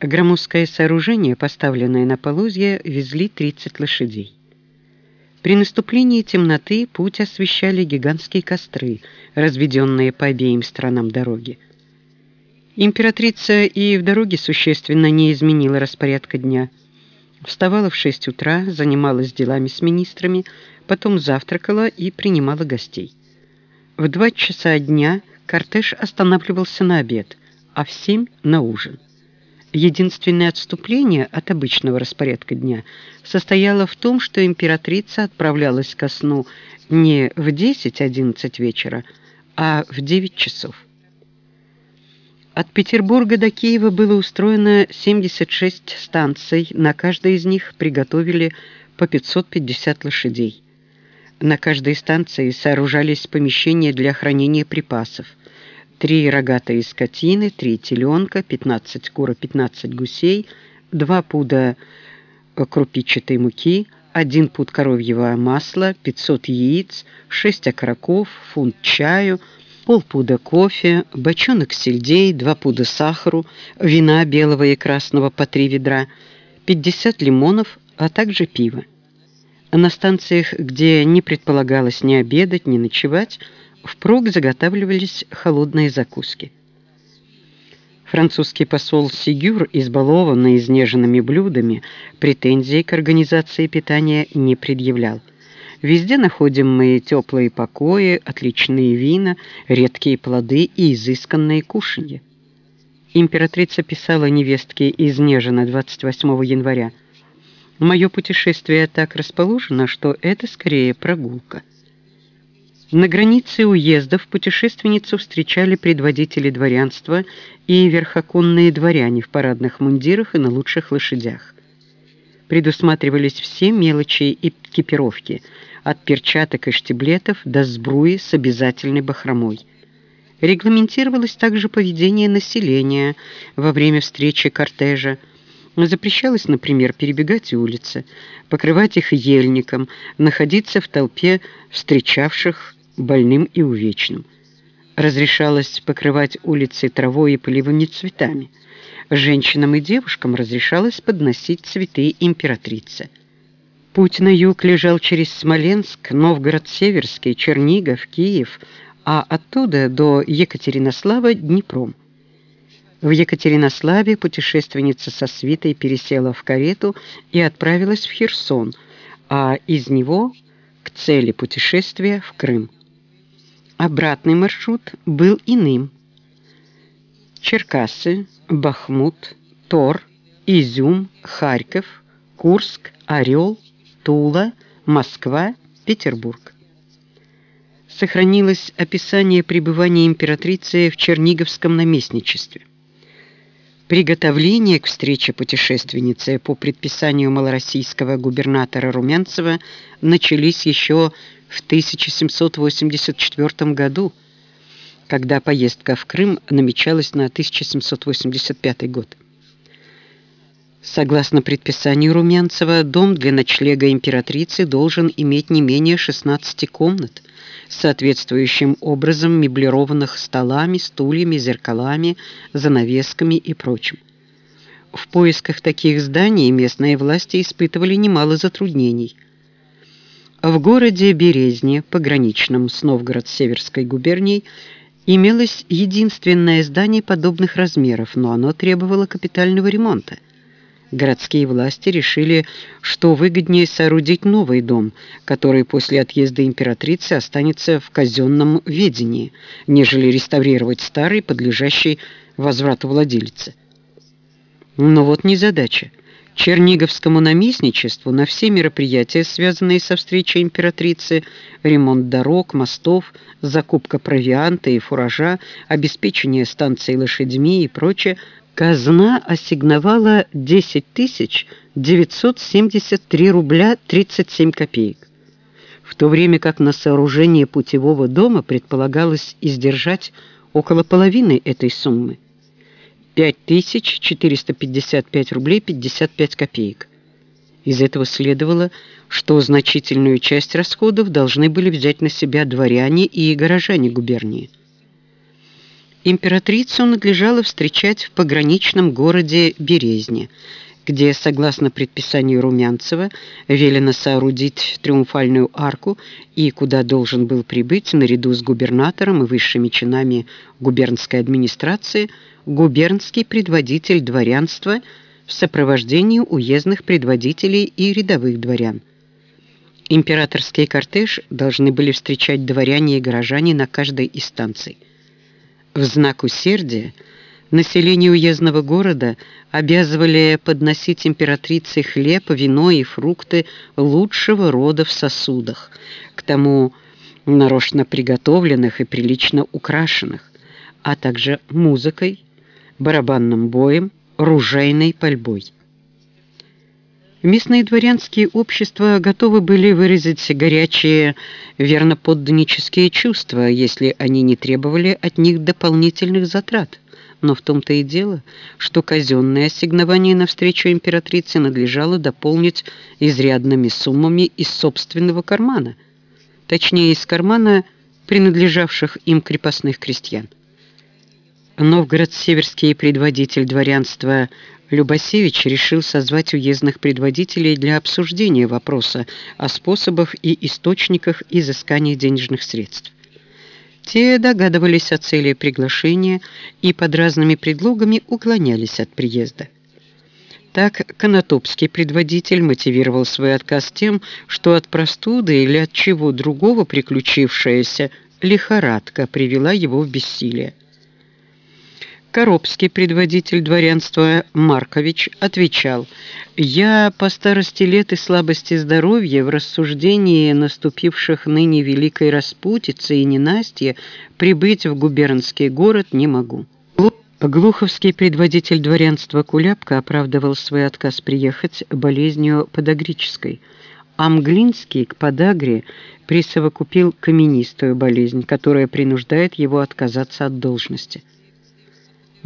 Громоздкое сооружение, поставленное на полозья, везли 30 лошадей. При наступлении темноты путь освещали гигантские костры, разведенные по обеим сторонам дороги. Императрица и в дороге существенно не изменила распорядка дня. Вставала в 6 утра, занималась делами с министрами, потом завтракала и принимала гостей. В 2 часа дня кортеж останавливался на обед, а в 7 на ужин. Единственное отступление от обычного распорядка дня состояло в том, что императрица отправлялась ко сну не в 10-11 вечера, а в 9 часов. От Петербурга до Киева было устроено 76 станций, на каждой из них приготовили по 550 лошадей. На каждой станции сооружались помещения для хранения припасов – три рогатые скотины, три теленка, 15 кур, 15 гусей, два пуда крупичатой муки, один пуд коровьего масла, 500 яиц, 6 окороков, фунт чаю, полпуда кофе, бочонок сельдей, два пуда сахару, вина белого и красного по три ведра, 50 лимонов, а также пиво. На станциях, где не предполагалось ни обедать, ни ночевать, впрок заготавливались холодные закуски. Французский посол Сигюр, избалованный изнеженными блюдами, претензий к организации питания не предъявлял. Везде находим мы теплые покои, отличные вина, редкие плоды и изысканные кушанья. Императрица писала невестке из Нежина 28 января: "Мое путешествие так расположено, что это скорее прогулка". На границе уездов путешественницу встречали предводители дворянства и верхоконные дворяне в парадных мундирах и на лучших лошадях. Предусматривались все мелочи экипировки, от перчаток и штиблетов до сбруи с обязательной бахромой. Регламентировалось также поведение населения во время встречи кортежа. Запрещалось, например, перебегать улицы, покрывать их ельником, находиться в толпе встречавших больным и увечным. Разрешалось покрывать улицы травой и полевыми цветами. Женщинам и девушкам разрешалось подносить цветы императрице. Путь на юг лежал через Смоленск, Новгород-Северский, Чернигов, Киев, а оттуда до Екатеринослава Днепром. В Екатеринославе путешественница со свитой пересела в карету и отправилась в Херсон, а из него к цели путешествия в Крым. Обратный маршрут был иным. Черкассы, Бахмут, Тор, Изюм, Харьков, Курск, Орел, Тула, Москва, Петербург. Сохранилось описание пребывания императрицы в Черниговском наместничестве. Приготовления к встрече путешественницы по предписанию малороссийского губернатора Румянцева начались еще в 1784 году, когда поездка в Крым намечалась на 1785 год. Согласно предписанию Румянцева, дом для ночлега императрицы должен иметь не менее 16 комнат, соответствующим образом меблированных столами, стульями, зеркалами, занавесками и прочим. В поисках таких зданий местные власти испытывали немало затруднений. В городе Березне, пограничном с Новгород-Северской губернией, имелось единственное здание подобных размеров, но оно требовало капитального ремонта городские власти решили, что выгоднее соорудить новый дом, который после отъезда императрицы останется в казенном ведении, нежели реставрировать старый, подлежащий возврату владельца. Но вот незадача. Черниговскому наместничеству на все мероприятия, связанные со встречей императрицы, ремонт дорог, мостов, закупка провианта и фуража, обеспечение станций лошадьми и прочее, казна ассигновала 10 973 рубля 37 копеек, в то время как на сооружение путевого дома предполагалось издержать около половины этой суммы 5455 рублей 55 копеек. Из этого следовало, что значительную часть расходов должны были взять на себя дворяне и горожане губернии. императрицу надлежало встречать в пограничном городе Березне, где, согласно предписанию Румянцева, велено соорудить триумфальную арку и куда должен был прибыть наряду с губернатором и высшими чинами губернской администрации губернский предводитель дворянства в сопровождении уездных предводителей и рядовых дворян. Императорский кортеж должны были встречать дворяне и горожане на каждой из станций. В знак усердия население уездного города обязывали подносить императрице хлеб, вино и фрукты лучшего рода в сосудах, к тому нарочно приготовленных и прилично украшенных, а также музыкой, барабанным боем, ружейной пальбой. Местные дворянские общества готовы были выразить горячие верноподданнические чувства, если они не требовали от них дополнительных затрат. Но в том-то и дело, что казенное ассигнование навстречу императрице надлежало дополнить изрядными суммами из собственного кармана, точнее из кармана принадлежавших им крепостных крестьян. Новгород-Северский предводитель дворянства Любасевич решил созвать уездных предводителей для обсуждения вопроса о способах и источниках изыскания денежных средств. Те догадывались о цели приглашения и под разными предлогами уклонялись от приезда. Так Конотопский предводитель мотивировал свой отказ тем, что от простуды или от чего другого приключившаяся лихорадка привела его в бессилие. Коробский предводитель дворянства Маркович отвечал: "Я по старости лет и слабости здоровья в рассуждении наступивших ныне великой распутицы и ненастья прибыть в губернский город не могу". Глуховский предводитель дворянства Куляпка оправдывал свой отказ приехать болезнью подагрической, а Мглинский к подагре присовокупил каменистую болезнь, которая принуждает его отказаться от должности.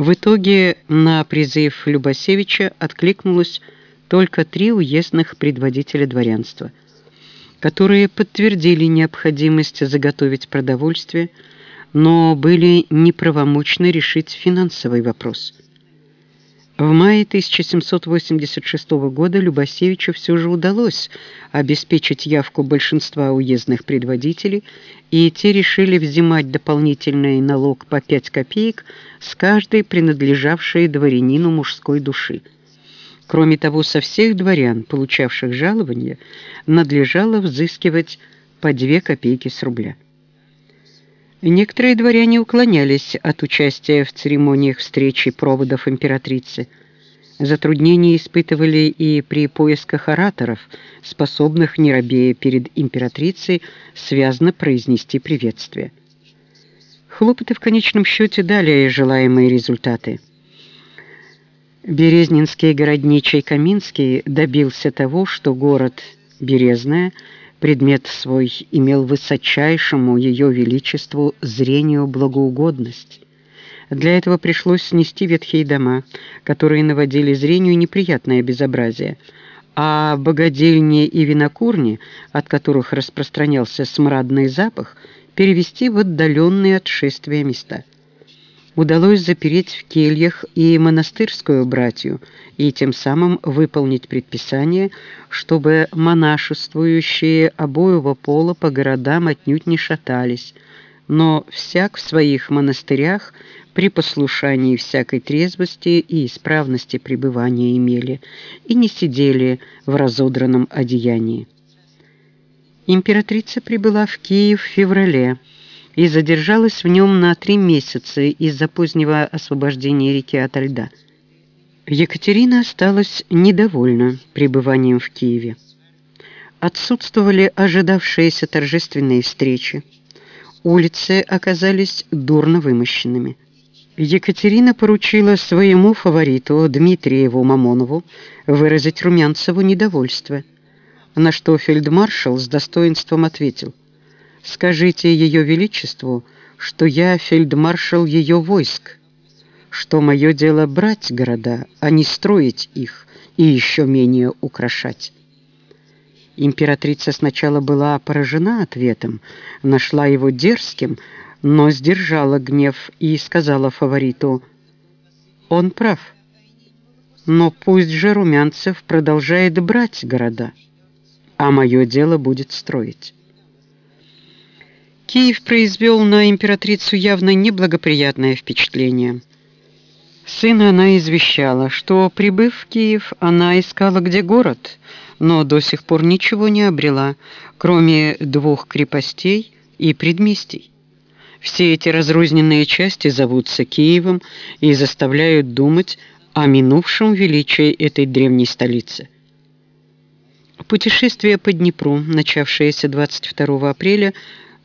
В итоге на призыв Любасевича откликнулось только три уездных предводителя дворянства, которые подтвердили необходимость заготовить продовольствие, но были неправомочны решить финансовый вопрос – в мае 1786 года Любасевичу все же удалось обеспечить явку большинства уездных предводителей, и те решили взимать дополнительный налог по 5 копеек с каждой принадлежавшей дворянину мужской души. Кроме того, со всех дворян, получавших жалование, надлежало взыскивать по 2 копейки с рубля. Некоторые дворяне уклонялись от участия в церемониях встречи проводов императрицы. Затруднения испытывали и при поисках ораторов, способных, не робея перед императрицей, связно произнести приветствие. Хлопоты в конечном счете дали желаемые результаты. Березнинский городничий Каминский добился того, что город Березная – предмет свой имел высочайшему ее величеству зрению благоугодность. Для этого пришлось снести ветхие дома, которые наводили зрению неприятное безобразие, а богадельни и винокурни, от которых распространялся смрадный запах, перевести в отдаленные от шествия места удалось запереть в кельях и монастырскую братью и тем самым выполнить предписание, чтобы монашествующие обоего пола по городам отнюдь не шатались, но всяк в своих монастырях при послушании всякой трезвости и исправности пребывания имели и не сидели в разодранном одеянии. Императрица прибыла в Киев в феврале, и задержалась в нем на три месяца из-за позднего освобождения реки от льда. Екатерина осталась недовольна пребыванием в Киеве. Отсутствовали ожидавшиеся торжественные встречи. Улицы оказались дурно вымощенными. Екатерина поручила своему фавориту Дмитриеву Мамонову выразить Румянцеву недовольство, на что фельдмаршал с достоинством ответил: Скажите ее величеству, что я фельдмаршал ее войск, что мое дело брать города, а не строить их и еще менее украшать. Императрица сначала была поражена ответом, нашла его дерзким, но сдержала гнев и сказала фавориту, «Он прав, но пусть же Румянцев продолжает брать города, а мое дело будет строить». Киев произвел на императрицу явно неблагоприятное впечатление. Сына она извещала, что, прибыв в Киев, она искала где город, но до сих пор ничего не обрела, кроме двух крепостей и предместий. Все эти разрозненные части зовутся Киевом и заставляют думать о минувшем величии этой древней столицы. Путешествие по Днепру, начавшееся 22 апреля,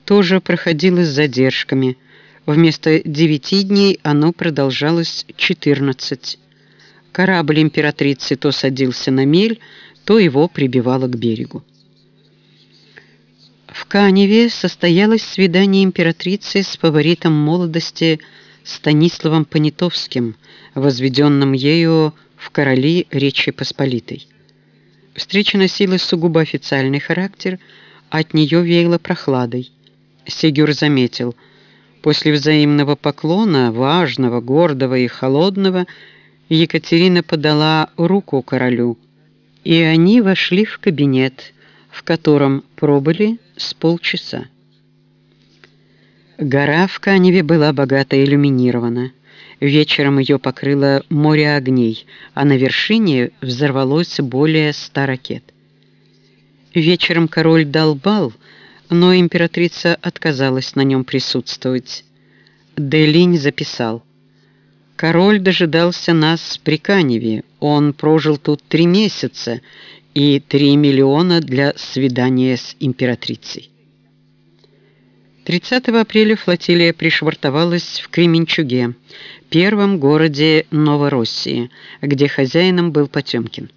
тоже проходило с задержками. Вместо девяти дней оно продолжалось 14. Корабль императрицы то садился на мель, то его прибивало к берегу. В Каневе состоялось свидание императрицы с фаворитом молодости Станиславом Понятовским, возведенным ею в короли Речи Посполитой. Встреча носила сугубо официальный характер, от нее веяло прохладой. Сигюр заметил, после взаимного поклона, важного, гордого и холодного, Екатерина подала руку королю, и они вошли в кабинет, в котором пробыли с полчаса. Гора в Каневе была богато иллюминирована. Вечером ее покрыло море огней, а на вершине взорвалось более ста ракет. Вечером король дал бал, но императрица отказалась на нем присутствовать. Делинь записал. Король дожидался нас при Каневе. Он прожил тут три месяца и три миллиона для свидания с императрицей. 30 апреля флотилия пришвартовалась в Кременчуге, первом городе Новороссии, где хозяином был Потемкин.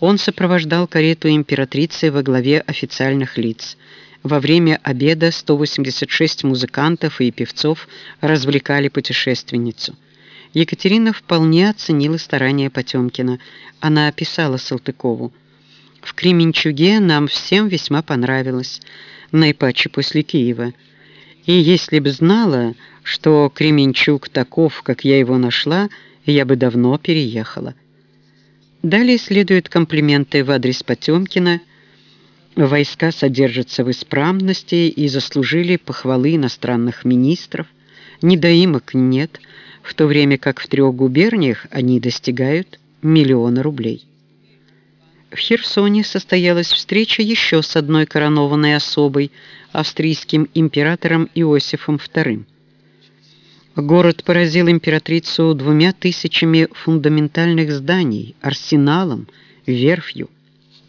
Он сопровождал карету императрицы во главе официальных лиц – во время обеда 186 музыкантов и певцов развлекали путешественницу. Екатерина вполне оценила старания Потемкина. Она описала Салтыкову. «В Кременчуге нам всем весьма понравилось, наипаче после Киева. И если бы знала, что Кременчуг таков, как я его нашла, я бы давно переехала». Далее следуют комплименты в адрес Потемкина – Войска содержатся в исправности и заслужили похвалы иностранных министров. Недоимок нет, в то время как в трех губерниях они достигают миллиона рублей. В Херсоне состоялась встреча еще с одной коронованной особой, австрийским императором Иосифом II. Город поразил императрицу двумя тысячами фундаментальных зданий, арсеналом, верфью.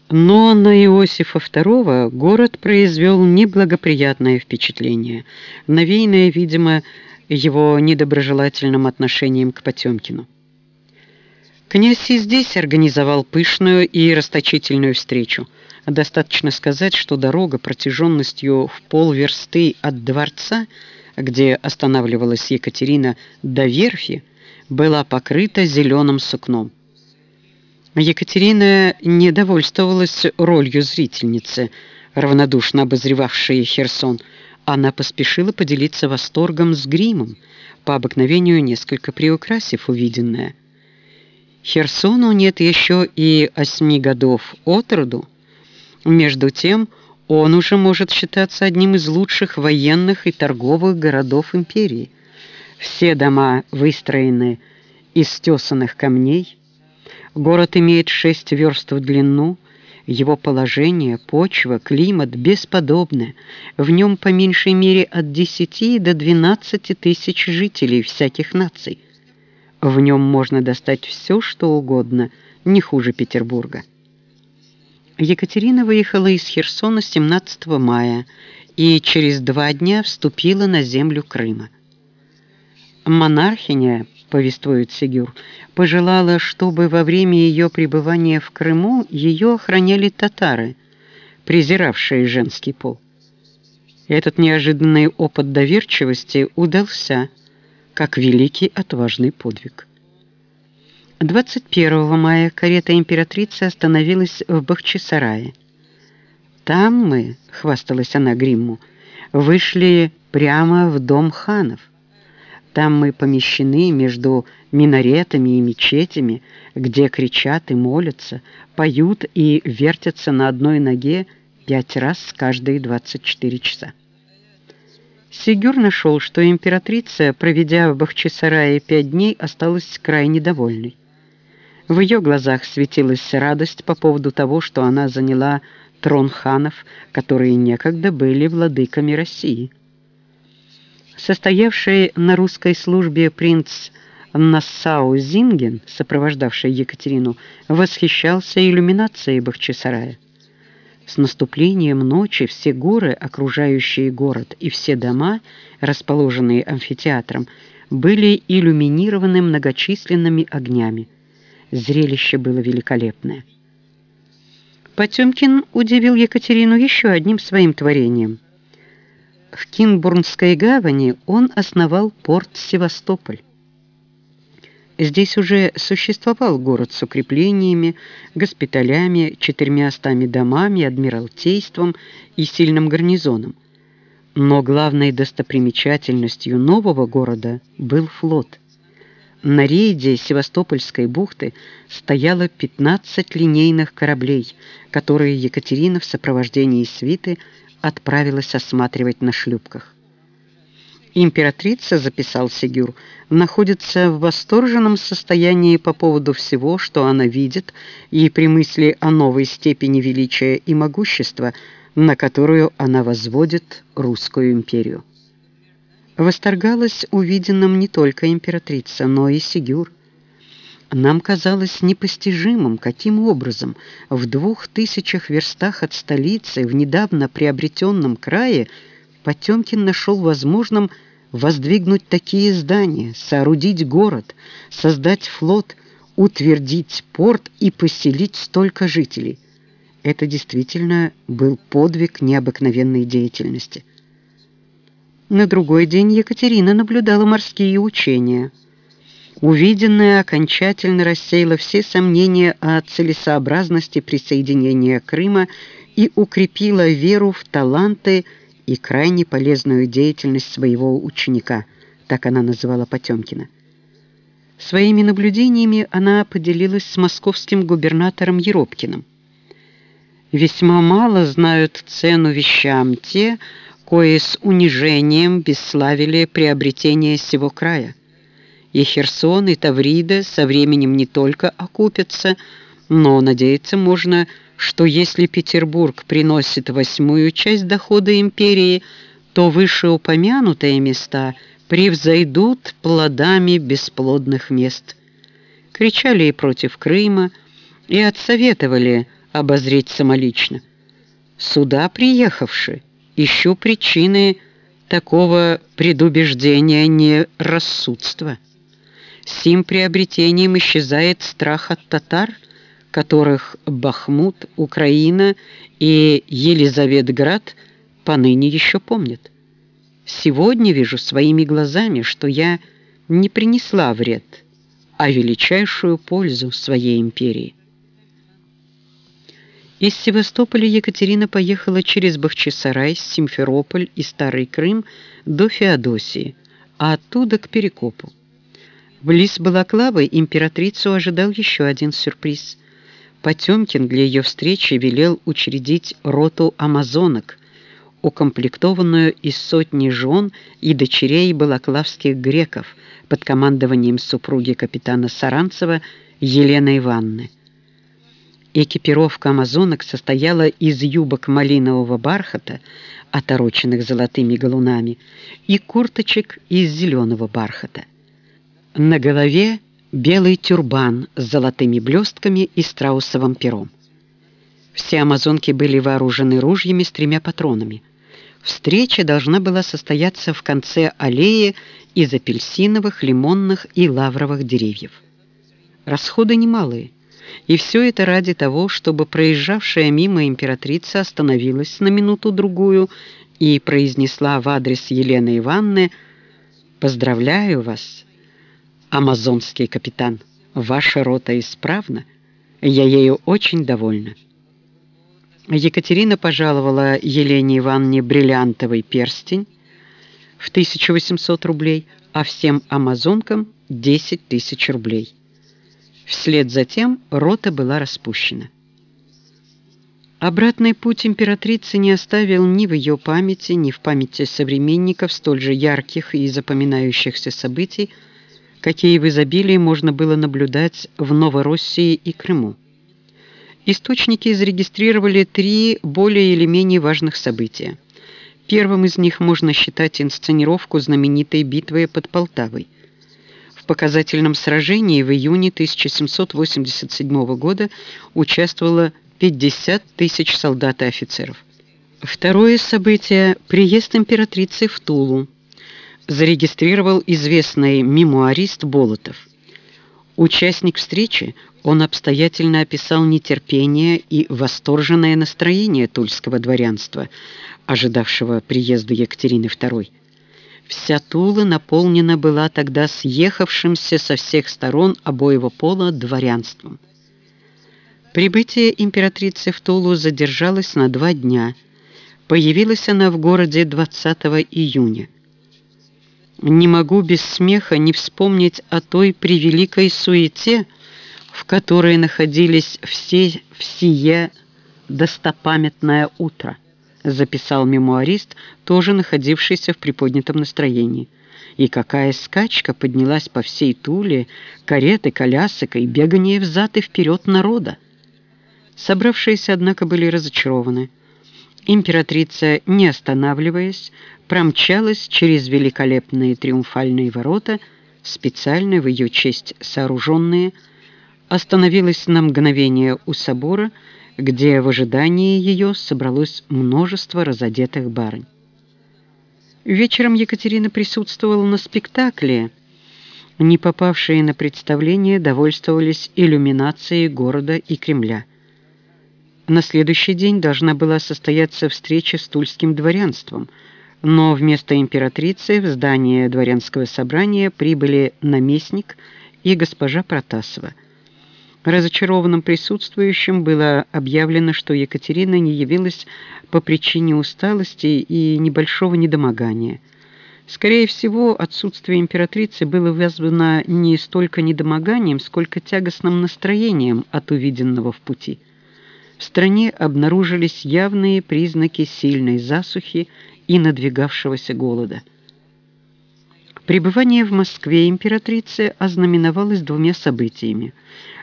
Но на Иосифа II город произвел неблагоприятное впечатление, навеянное, видимо, его недоброжелательным отношением к Потемкину. Князь и здесь организовал пышную и расточительную встречу. Достаточно сказать, что дорога протяженностью в полверсты от дворца, где останавливалась Екатерина, до верфи, была покрыта зеленым сукном. Екатерина не довольствовалась ролью зрительницы, равнодушно обозревавшей Херсон. Она поспешила поделиться восторгом с гримом, по обыкновению несколько приукрасив увиденное. Херсону нет еще и восьми годов от роду. Между тем, он уже может считаться одним из лучших военных и торговых городов империи. Все дома выстроены из тесанных камней, Город имеет шесть верст в длину, его положение, почва, климат бесподобны. В нем по меньшей мере от 10 до 12 тысяч жителей всяких наций. В нем можно достать все, что угодно, не хуже Петербурга. Екатерина выехала из Херсона 17 мая и через два дня вступила на землю Крыма. Монархиня повествует Сигюр, пожелала, чтобы во время ее пребывания в Крыму ее охраняли татары, презиравшие женский пол. Этот неожиданный опыт доверчивости удался, как великий отважный подвиг. 21 мая карета императрицы остановилась в Бахчисарае. Там мы, хвасталась она Гримму, вышли прямо в дом ханов. Там мы помещены между минаретами и мечетями, где кричат и молятся, поют и вертятся на одной ноге пять раз каждые 24 часа. Сигюр нашел, что императрица, проведя в Бахчисарае пять дней, осталась крайне довольной. В ее глазах светилась радость по поводу того, что она заняла трон ханов, которые некогда были владыками России. Состоявший на русской службе принц Нассау Зинген, сопровождавший Екатерину, восхищался иллюминацией Бахчисарая. С наступлением ночи все горы, окружающие город, и все дома, расположенные амфитеатром, были иллюминированы многочисленными огнями. Зрелище было великолепное. Потемкин удивил Екатерину еще одним своим творением. В Кинбурнской гавани он основал порт Севастополь. Здесь уже существовал город с укреплениями, госпиталями, четырьмястами домами, адмиралтейством и сильным гарнизоном. Но главной достопримечательностью нового города был флот. На рейде Севастопольской бухты стояло 15 линейных кораблей, которые Екатерина в сопровождении свиты отправилась осматривать на шлюпках. Императрица, записал Сигюр, находится в восторженном состоянии по поводу всего, что она видит, и при мысли о новой степени величия и могущества, на которую она возводит русскую империю. Восторгалась увиденным не только императрица, но и Сигюр. Нам казалось непостижимым, каким образом в двух тысячах верстах от столицы, в недавно приобретенном крае, Потемкин нашел возможным воздвигнуть такие здания, соорудить город, создать флот, утвердить порт и поселить столько жителей. Это действительно был подвиг необыкновенной деятельности. На другой день Екатерина наблюдала морские учения. Увиденное окончательно рассеяло все сомнения о целесообразности присоединения Крыма и укрепило веру в таланты и крайне полезную деятельность своего ученика, так она называла Потемкина. Своими наблюдениями она поделилась с московским губернатором Еропкиным. Весьма мало знают цену вещам те, кои с унижением бесславили приобретение сего края. И Херсон, и Таврида со временем не только окупятся, но надеяться можно, что если Петербург приносит восьмую часть дохода империи, то вышеупомянутые места превзойдут плодами бесплодных мест. Кричали и против Крыма, и отсоветовали обозреть самолично. Сюда приехавши, ищу причины такого предубеждения нерассудства. Сим приобретением исчезает страх от татар – которых Бахмут, Украина и Елизаветград поныне еще помнят. Сегодня вижу своими глазами, что я не принесла вред, а величайшую пользу своей империи. Из Севастополя Екатерина поехала через Бахчисарай, Симферополь и Старый Крым до Феодосии, а оттуда к Перекопу. Близ Балаклавы императрицу ожидал еще один сюрприз – Потемкин для ее встречи велел учредить роту амазонок, укомплектованную из сотни жен и дочерей балаклавских греков под командованием супруги капитана Саранцева Елены Ивановны. Экипировка амазонок состояла из юбок малинового бархата, отороченных золотыми галунами, и курточек из зеленого бархата. На голове белый тюрбан с золотыми блестками и страусовым пером. Все амазонки были вооружены ружьями с тремя патронами. Встреча должна была состояться в конце аллеи из апельсиновых, лимонных и лавровых деревьев. Расходы немалые, и все это ради того, чтобы проезжавшая мимо императрица остановилась на минуту-другую и произнесла в адрес Елены Ивановны «Поздравляю вас, амазонский капитан. Ваша рота исправна. Я ею очень довольна. Екатерина пожаловала Елене Ивановне бриллиантовый перстень, в 1800 рублей, а всем амазонкам 10 тысяч рублей. Вслед за тем рота была распущена. Обратный путь императрицы не оставил ни в ее памяти, ни в памяти современников столь же ярких и запоминающихся событий, какие в изобилии можно было наблюдать в Новороссии и Крыму. Источники зарегистрировали три более или менее важных события. Первым из них можно считать инсценировку знаменитой битвы под Полтавой. В показательном сражении в июне 1787 года участвовало 50 тысяч солдат и офицеров. Второе событие – приезд императрицы в Тулу. Зарегистрировал известный мемуарист Болотов. Участник встречи, он обстоятельно описал нетерпение и восторженное настроение тульского дворянства, ожидавшего приезда Екатерины II. Вся Тула наполнена была тогда съехавшимся со всех сторон обоего пола дворянством. Прибытие императрицы в Тулу задержалось на два дня. Появилась она в городе 20 июня. Не могу без смеха не вспомнить о той превеликой суете, в которой находились все в сие достопамятное утро, записал мемуарист, тоже находившийся в приподнятом настроении. И какая скачка поднялась по всей Туле, кареты, колясок и бегание взад и вперед народа. Собравшиеся, однако, были разочарованы. Императрица, не останавливаясь, промчалась через великолепные триумфальные ворота, специально в ее честь сооруженные, остановилась на мгновение у собора, где в ожидании ее собралось множество разодетых барынь. Вечером Екатерина присутствовала на спектакле. Не попавшие на представление довольствовались иллюминацией города и Кремля – на следующий день должна была состояться встреча с тульским дворянством, но вместо императрицы в здание дворянского собрания прибыли наместник и госпожа Протасова. Разочарованным присутствующим было объявлено, что Екатерина не явилась по причине усталости и небольшого недомогания. Скорее всего, отсутствие императрицы было вызвано не столько недомоганием, сколько тягостным настроением от увиденного в пути в стране обнаружились явные признаки сильной засухи и надвигавшегося голода. Пребывание в Москве императрицы ознаменовалось двумя событиями.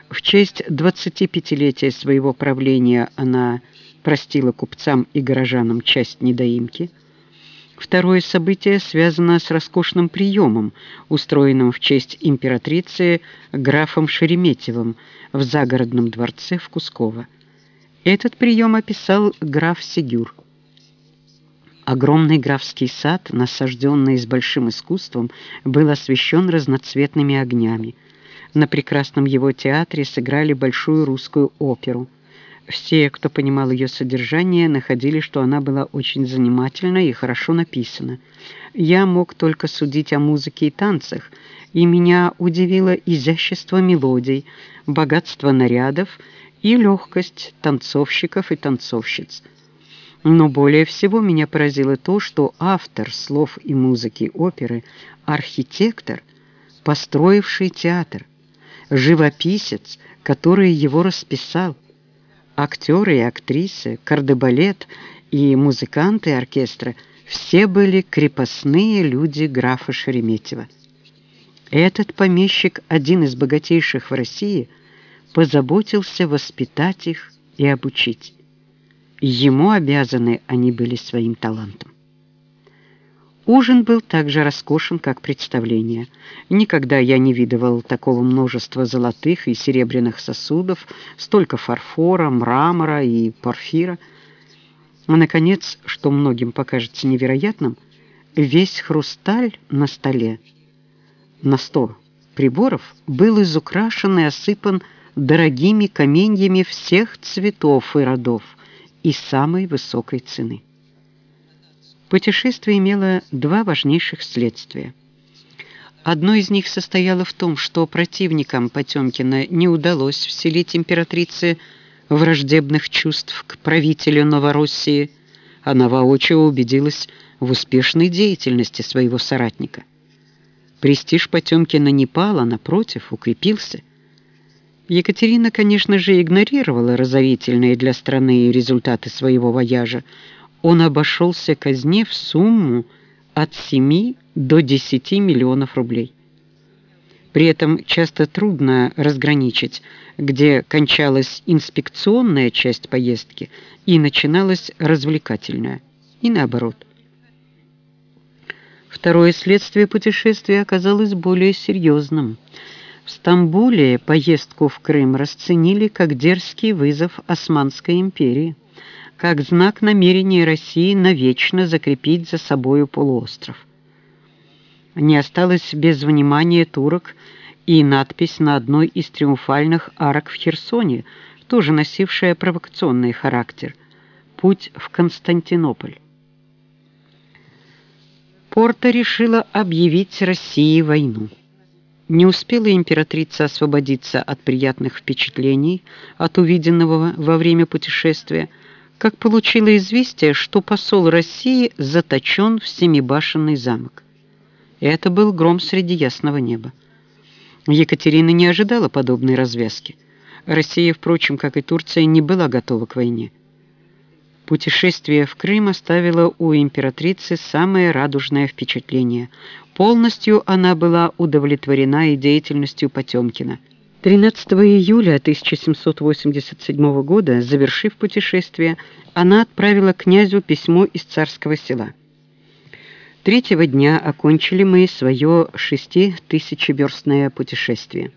В честь 25-летия своего правления она простила купцам и горожанам часть недоимки. Второе событие связано с роскошным приемом, устроенным в честь императрицы графом Шереметьевым в загородном дворце в Кусково. Этот прием описал граф Сигюр. Огромный графский сад, насажденный с большим искусством, был освещен разноцветными огнями. На прекрасном его театре сыграли большую русскую оперу. Все, кто понимал ее содержание, находили, что она была очень занимательна и хорошо написана. Я мог только судить о музыке и танцах, и меня удивило изящество мелодий, богатство нарядов и легкость танцовщиков и танцовщиц. Но более всего меня поразило то, что автор слов и музыки оперы – архитектор, построивший театр, живописец, который его расписал, актеры и актрисы, кардебалет и музыканты оркестра – все были крепостные люди графа Шереметьева. Этот помещик, один из богатейших в России – позаботился воспитать их и обучить. Ему обязаны они были своим талантом. Ужин был так же роскошен, как представление. Никогда я не видывал такого множества золотых и серебряных сосудов, столько фарфора, мрамора и порфира. А, наконец, что многим покажется невероятным, весь хрусталь на столе, на сто приборов, был изукрашен и осыпан дорогими каменьями всех цветов и родов и самой высокой цены. Путешествие имело два важнейших следствия. Одно из них состояло в том, что противникам Потемкина не удалось вселить императрице враждебных чувств к правителю Новороссии. Она воочию убедилась в успешной деятельности своего соратника. Престиж Потемкина не пал, а напротив, укрепился. Екатерина, конечно же, игнорировала разорительные для страны результаты своего вояжа. Он обошелся казне в сумму от 7 до 10 миллионов рублей. При этом часто трудно разграничить, где кончалась инспекционная часть поездки и начиналась развлекательная, и наоборот. Второе следствие путешествия оказалось более серьезным. В Стамбуле поездку в Крым расценили как дерзкий вызов Османской империи, как знак намерения России навечно закрепить за собою полуостров не осталось без внимания турок и надпись на одной из триумфальных арок в Херсоне, тоже носившая провокационный характер «Путь в Константинополь». Порта решила объявить России войну. Не успела императрица освободиться от приятных впечатлений от увиденного во время путешествия, как получила известие, что посол России заточен в Семибашенный замок. Это был гром среди ясного неба. Екатерина не ожидала подобной развязки. Россия, впрочем, как и Турция, не была готова к войне. Путешествие в Крым оставило у императрицы самое радужное впечатление. Полностью она была удовлетворена и деятельностью Потемкина. 13 июля 1787 года, завершив путешествие, она отправила князю письмо из царского села. Третьего дня окончили мы свое шеститысячеверстное путешествие.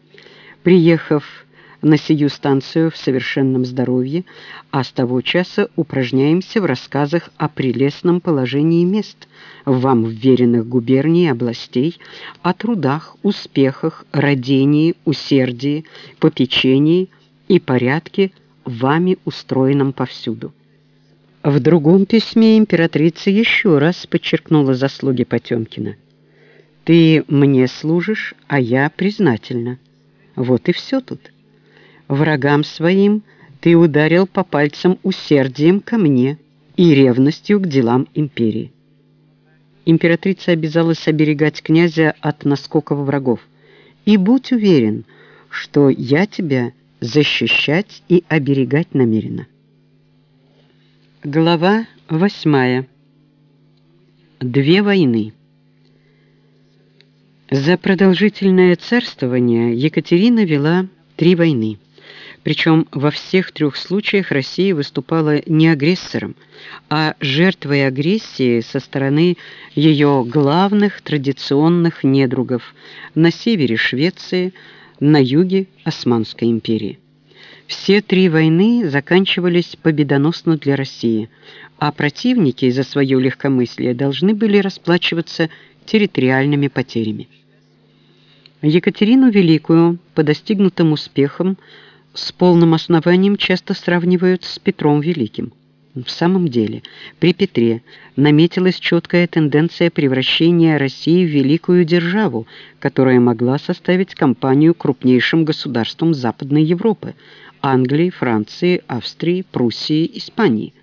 Приехав на сию станцию в совершенном здоровье, а с того часа упражняемся в рассказах о прелестном положении мест, вам вверенных губерний и областей, о трудах, успехах, родении, усердии, попечении и порядке, вами устроенном повсюду. В другом письме императрица еще раз подчеркнула заслуги Потемкина. «Ты мне служишь, а я признательна. Вот и все тут. Врагам своим ты ударил по пальцам усердием ко мне и ревностью к делам империи». Императрица обязалась оберегать князя от наскоков врагов. «И будь уверен, что я тебя защищать и оберегать намерена». Глава восьмая. Две войны. За продолжительное царствование Екатерина вела три войны. Причем во всех трех случаях Россия выступала не агрессором, а жертвой агрессии со стороны ее главных традиционных недругов на севере Швеции, на юге Османской империи. Все три войны заканчивались победоносно для России, а противники за свое легкомыслие должны были расплачиваться территориальными потерями. Екатерину Великую по достигнутым успехам с полным основанием часто сравнивают с Петром Великим. В самом деле, при Петре наметилась четкая тенденция превращения России в великую державу, которая могла составить компанию крупнейшим государствам Западной Европы – Англии, Франции, Австрии, Пруссии, Испании.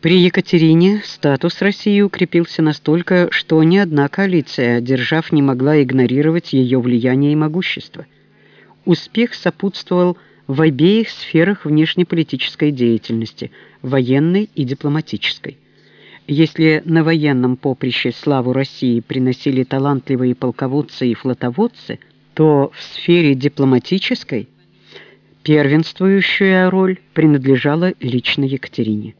При Екатерине статус России укрепился настолько, что ни одна коалиция, держав, не могла игнорировать ее влияние и могущество. Успех сопутствовал в обеих сферах внешнеполитической деятельности – военной и дипломатической. Если на военном поприще славу России приносили талантливые полководцы и флотоводцы, то в сфере дипломатической – Первенствующая роль принадлежала лично Екатерине.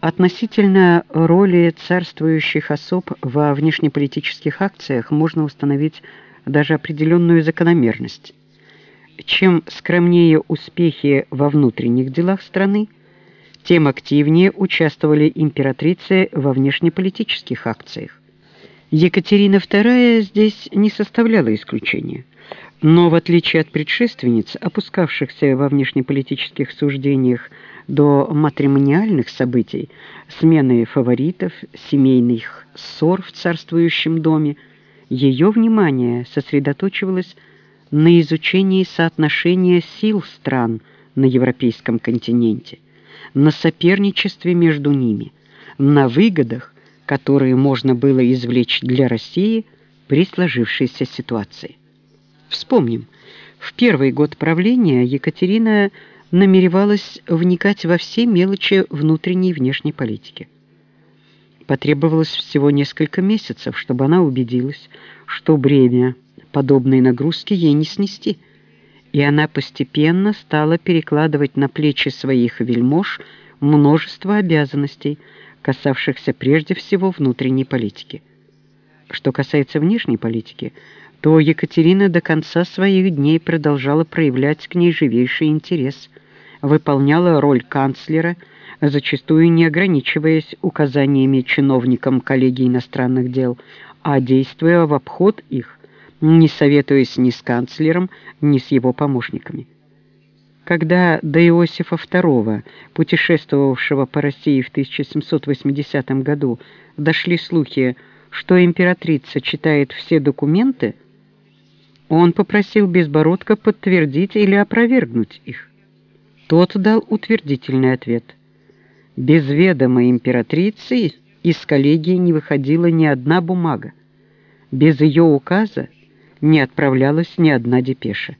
Относительно роли царствующих особ во внешнеполитических акциях можно установить даже определенную закономерность. Чем скромнее успехи во внутренних делах страны, тем активнее участвовали императрицы во внешнеполитических акциях. Екатерина II здесь не составляла исключения – но в отличие от предшественниц, опускавшихся во внешнеполитических суждениях до матримониальных событий, смены фаворитов, семейных ссор в царствующем доме, ее внимание сосредоточивалось на изучении соотношения сил стран на европейском континенте, на соперничестве между ними, на выгодах, которые можно было извлечь для России при сложившейся ситуации. Вспомним, в первый год правления Екатерина намеревалась вникать во все мелочи внутренней и внешней политики. Потребовалось всего несколько месяцев, чтобы она убедилась, что бремя подобной нагрузки ей не снести, и она постепенно стала перекладывать на плечи своих вельмож множество обязанностей, касавшихся прежде всего внутренней политики. Что касается внешней политики, то Екатерина до конца своих дней продолжала проявлять к ней живейший интерес, выполняла роль канцлера, зачастую не ограничиваясь указаниями чиновникам коллегии иностранных дел, а действуя в обход их, не советуясь ни с канцлером, ни с его помощниками. Когда до Иосифа II, путешествовавшего по России в 1780 году, дошли слухи, что императрица читает все документы, он попросил Безбородко подтвердить или опровергнуть их. Тот дал утвердительный ответ. Без ведома императрицы из коллегии не выходила ни одна бумага. Без ее указа не отправлялась ни одна депеша.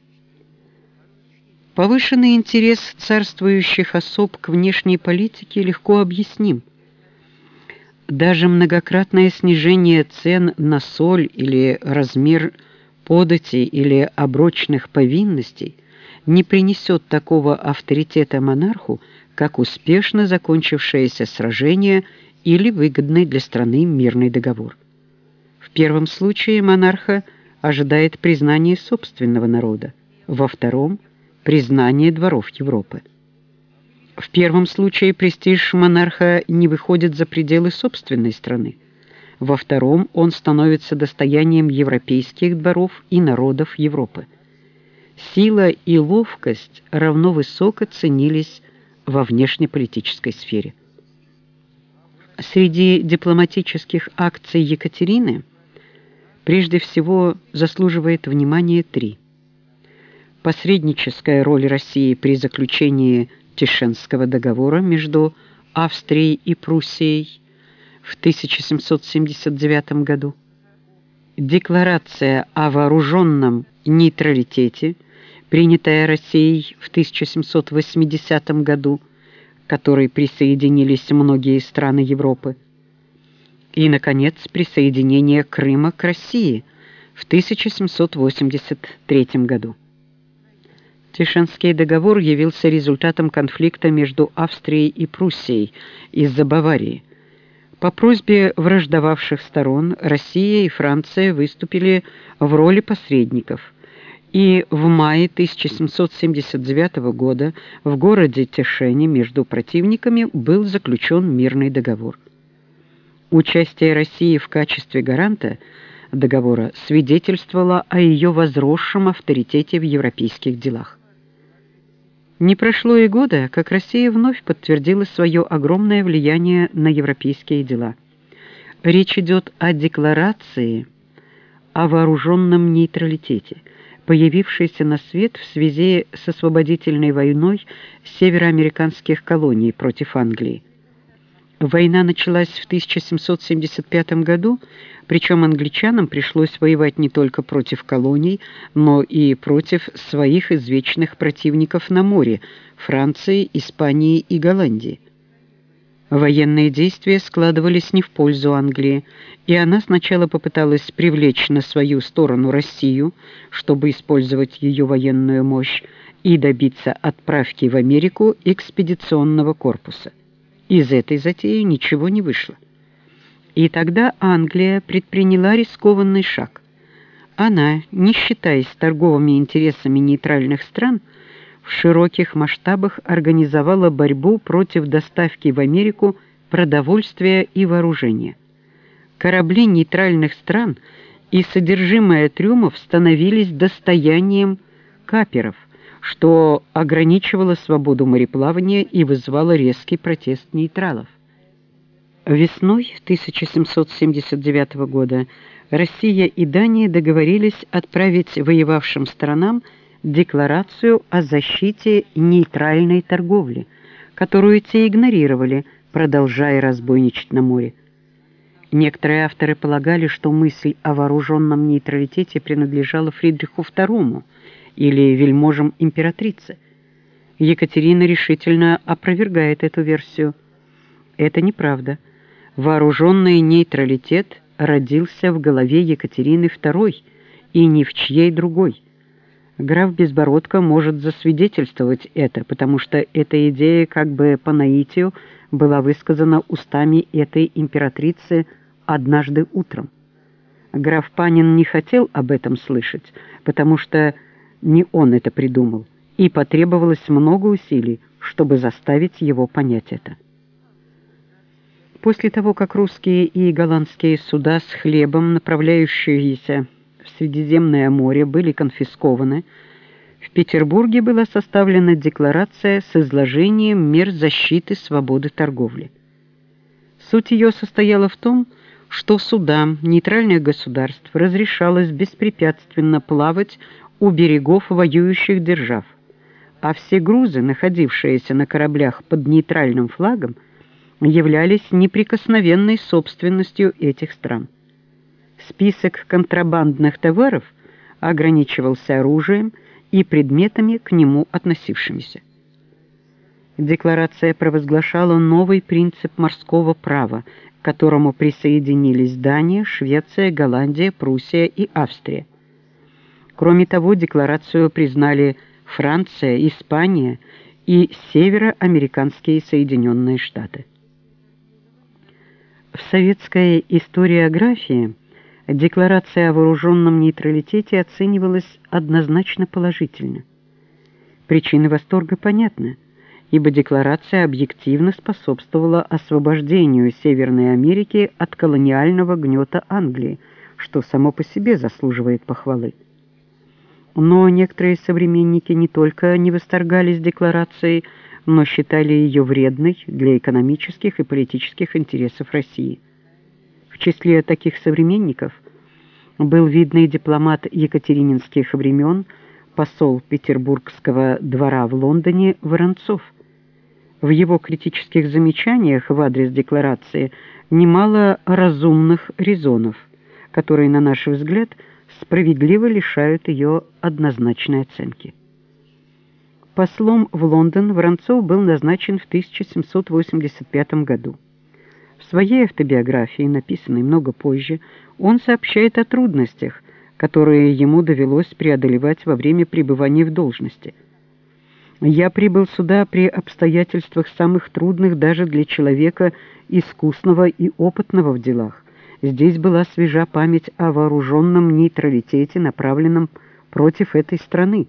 Повышенный интерес царствующих особ к внешней политике легко объясним. Даже многократное снижение цен на соль или размер подати или оброчных повинностей не принесет такого авторитета монарху, как успешно закончившееся сражение или выгодный для страны мирный договор. В первом случае монарха ожидает признания собственного народа, во втором – признания дворов Европы. В первом случае престиж монарха не выходит за пределы собственной страны. Во втором он становится достоянием европейских дворов и народов Европы. Сила и ловкость равно высоко ценились во внешнеполитической сфере. Среди дипломатических акций Екатерины прежде всего заслуживает внимания три. Посредническая роль России при заключении Тишенского договора между Австрией и Пруссией в 1779 году, декларация о вооруженном нейтралитете, принятая Россией в 1780 году, к которой присоединились многие страны Европы, и, наконец, присоединение Крыма к России в 1783 году. Тишинский договор явился результатом конфликта между Австрией и Пруссией из-за Баварии. По просьбе враждовавших сторон Россия и Франция выступили в роли посредников. И в мае 1779 года в городе Тишине между противниками был заключен мирный договор. Участие России в качестве гаранта договора свидетельствовало о ее возросшем авторитете в европейских делах. Не прошло и года, как Россия вновь подтвердила свое огромное влияние на европейские дела. Речь идет о декларации о вооруженном нейтралитете, появившейся на свет в связи с освободительной войной североамериканских колоний против Англии. Война началась в 1775 году, причем англичанам пришлось воевать не только против колоний, но и против своих извечных противников на море – Франции, Испании и Голландии. Военные действия складывались не в пользу Англии, и она сначала попыталась привлечь на свою сторону Россию, чтобы использовать ее военную мощь и добиться отправки в Америку экспедиционного корпуса. Из этой затеи ничего не вышло. И тогда Англия предприняла рискованный шаг. Она, не считаясь торговыми интересами нейтральных стран, в широких масштабах организовала борьбу против доставки в Америку продовольствия и вооружения. Корабли нейтральных стран и содержимое трюмов становились достоянием каперов, что ограничивало свободу мореплавания и вызвало резкий протест нейтралов. Весной 1779 года Россия и Дания договорились отправить воевавшим странам декларацию о защите нейтральной торговли, которую те игнорировали, продолжая разбойничать на море. Некоторые авторы полагали, что мысль о вооруженном нейтралитете принадлежала Фридриху II или вельможам императрицы. Екатерина решительно опровергает эту версию. Это неправда. Вооруженный нейтралитет родился в голове Екатерины II и ни в чьей другой. Граф Безбородко может засвидетельствовать это, потому что эта идея как бы по наитию была высказана устами этой императрицы однажды утром. Граф Панин не хотел об этом слышать, потому что не он это придумал, и потребовалось много усилий, чтобы заставить его понять это. После того, как русские и голландские суда с хлебом, направляющиеся в Средиземное море, были конфискованы, в Петербурге была составлена декларация с изложением мер защиты свободы торговли. Суть ее состояла в том, что судам нейтральных государств разрешалось беспрепятственно плавать у берегов воюющих держав, а все грузы, находившиеся на кораблях под нейтральным флагом, являлись неприкосновенной собственностью этих стран. Список контрабандных товаров ограничивался оружием и предметами к нему относившимися. Декларация провозглашала новый принцип морского права, к которому присоединились Дания, Швеция, Голландия, Пруссия и Австрия. Кроме того, декларацию признали Франция, Испания и североамериканские Соединенные Штаты. В советской историографии декларация о вооруженном нейтралитете оценивалась однозначно положительно. Причины восторга понятны, ибо декларация объективно способствовала освобождению Северной Америки от колониального гнета Англии, что само по себе заслуживает похвалы. Но некоторые современники не только не восторгались декларацией, но считали ее вредной для экономических и политических интересов России. В числе таких современников был видный дипломат екатерининских времен, посол Петербургского двора в Лондоне Воронцов. В его критических замечаниях в адрес декларации немало разумных резонов, которые, на наш взгляд, справедливо лишают ее однозначной оценки. Послом в Лондон Воронцов был назначен в 1785 году. В своей автобиографии, написанной много позже, он сообщает о трудностях, которые ему довелось преодолевать во время пребывания в должности. «Я прибыл сюда при обстоятельствах самых трудных даже для человека искусного и опытного в делах. Здесь была свежа память о вооруженном нейтралитете, направленном против этой страны,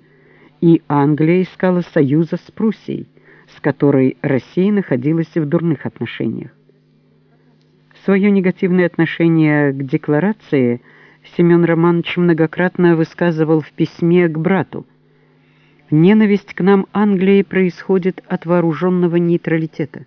и Англия искала союза с Пруссией, с которой Россия находилась в дурных отношениях. Свое негативное отношение к декларации Семен Романович многократно высказывал в письме к брату. «Ненависть к нам Англии происходит от вооруженного нейтралитета.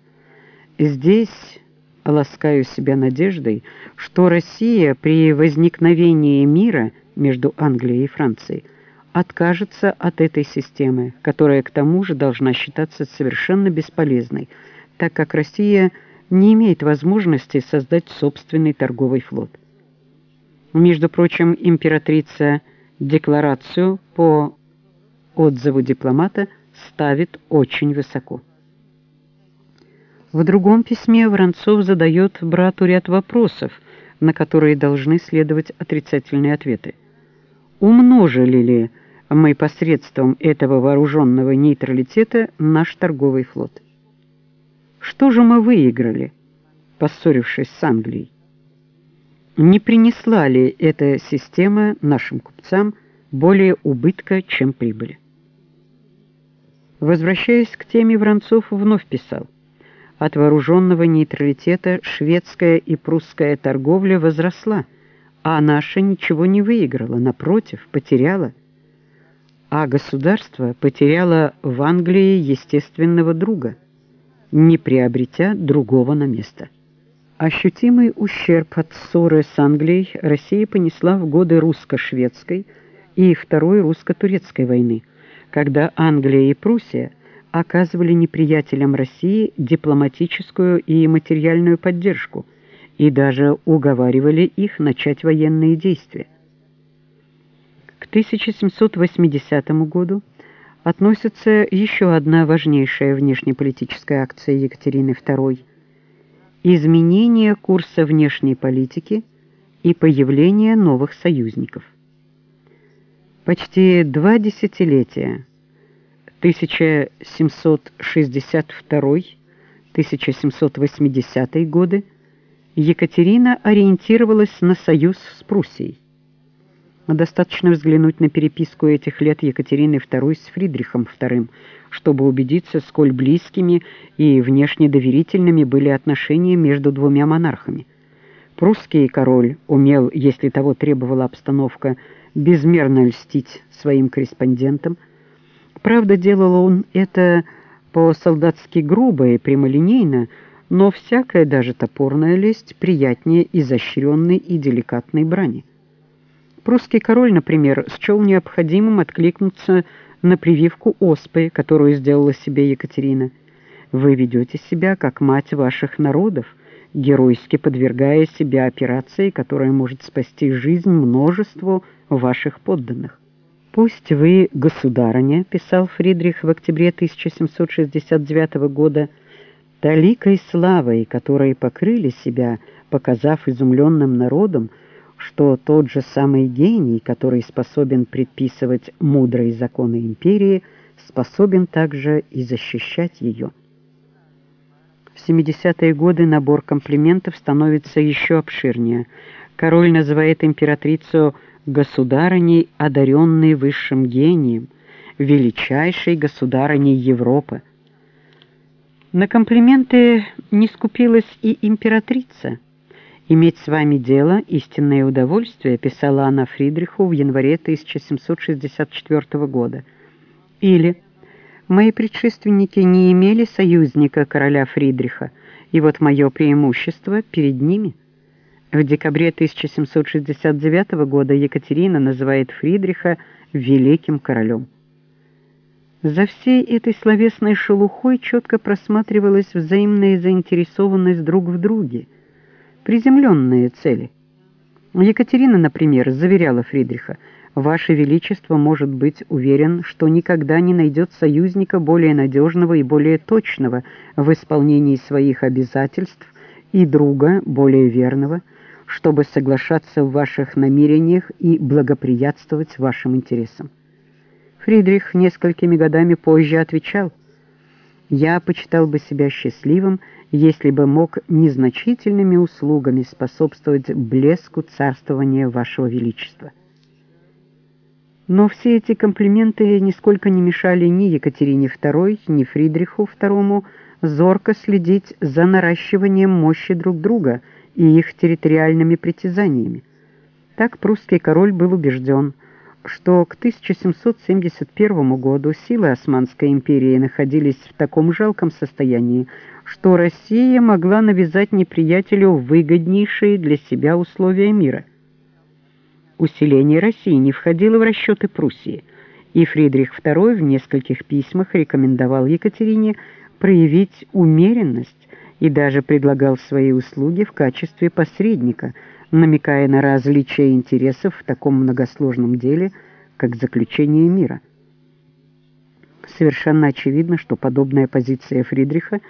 Здесь ласкаю себя надеждой, что Россия при возникновении мира между Англией и Францией откажется от этой системы, которая к тому же должна считаться совершенно бесполезной, так как Россия не имеет возможности создать собственный торговый флот. Между прочим, императрица декларацию по отзыву дипломата ставит очень высоко. В другом письме Воронцов задает брату ряд вопросов, на которые должны следовать отрицательные ответы. Умножили ли мы посредством этого вооруженного нейтралитета наш торговый флот. Что же мы выиграли, поссорившись с Англией? Не принесла ли эта система нашим купцам более убытка, чем прибыли? Возвращаясь к теме, Воронцов вновь писал. От вооруженного нейтралитета шведская и прусская торговля возросла, а наша ничего не выиграла, напротив, потеряла – а государство потеряло в Англии естественного друга, не приобретя другого на место. Ощутимый ущерб от ссоры с Англией Россия понесла в годы русско-шведской и Второй русско-турецкой войны, когда Англия и Пруссия оказывали неприятелям России дипломатическую и материальную поддержку и даже уговаривали их начать военные действия. К 1780 году относится еще одна важнейшая внешнеполитическая акция Екатерины II – изменение курса внешней политики и появление новых союзников. Почти два десятилетия 1762-1780 годы Екатерина ориентировалась на союз с Пруссией. Достаточно взглянуть на переписку этих лет Екатерины II с Фридрихом II, чтобы убедиться, сколь близкими и внешне доверительными были отношения между двумя монархами. Прусский король умел, если того требовала обстановка, безмерно льстить своим корреспондентам. Правда, делал он это по-солдатски грубо и прямолинейно, но всякая, даже топорная лесть, приятнее изощренной и деликатной брани. Прусский король, например, счел необходимым откликнуться на прививку оспы, которую сделала себе Екатерина. «Вы ведете себя, как мать ваших народов», геройски подвергая себя операции, которая может спасти жизнь множеству ваших подданных. «Пусть вы, государыня», — писал Фридрих в октябре 1769 года, «таликой славой, которой покрыли себя, показав изумленным народом, что тот же самый гений, который способен предписывать мудрые законы империи, способен также и защищать ее». В 70-е годы набор комплиментов становится еще обширнее. Король называет императрицу государыней, одаренной высшим гением, величайшей государыней Европы. На комплименты не скупилась и императрица. «Иметь с вами дело – истинное удовольствие», писала она Фридриху в январе 1764 года. Или «Мои предшественники не имели союзника короля Фридриха, и вот мое преимущество перед ними». В декабре 1769 года Екатерина называет Фридриха великим королем. За всей этой словесной шелухой четко просматривалась взаимная заинтересованность друг в друге, приземленные цели. Екатерина, например, заверяла Фридриха, «Ваше Величество может быть уверен, что никогда не найдет союзника более надежного и более точного в исполнении своих обязательств и друга более верного, чтобы соглашаться в ваших намерениях и благоприятствовать вашим интересам. Фридрих несколькими годами позже отвечал, «Я почитал бы себя счастливым, если бы мог незначительными услугами способствовать блеску царствования вашего величества». Но все эти комплименты нисколько не мешали ни Екатерине II, ни Фридриху II зорко следить за наращиванием мощи друг друга – и их территориальными притязаниями. Так прусский король был убежден, что к 1771 году силы Османской империи находились в таком жалком состоянии, что Россия могла навязать неприятелю выгоднейшие для себя условия мира. Усиление России не входило в расчеты Пруссии, и Фридрих II в нескольких письмах рекомендовал Екатерине проявить умеренность и даже предлагал свои услуги в качестве посредника, намекая на различия интересов в таком многосложном деле, как заключение мира. Совершенно очевидно, что подобная позиция Фридриха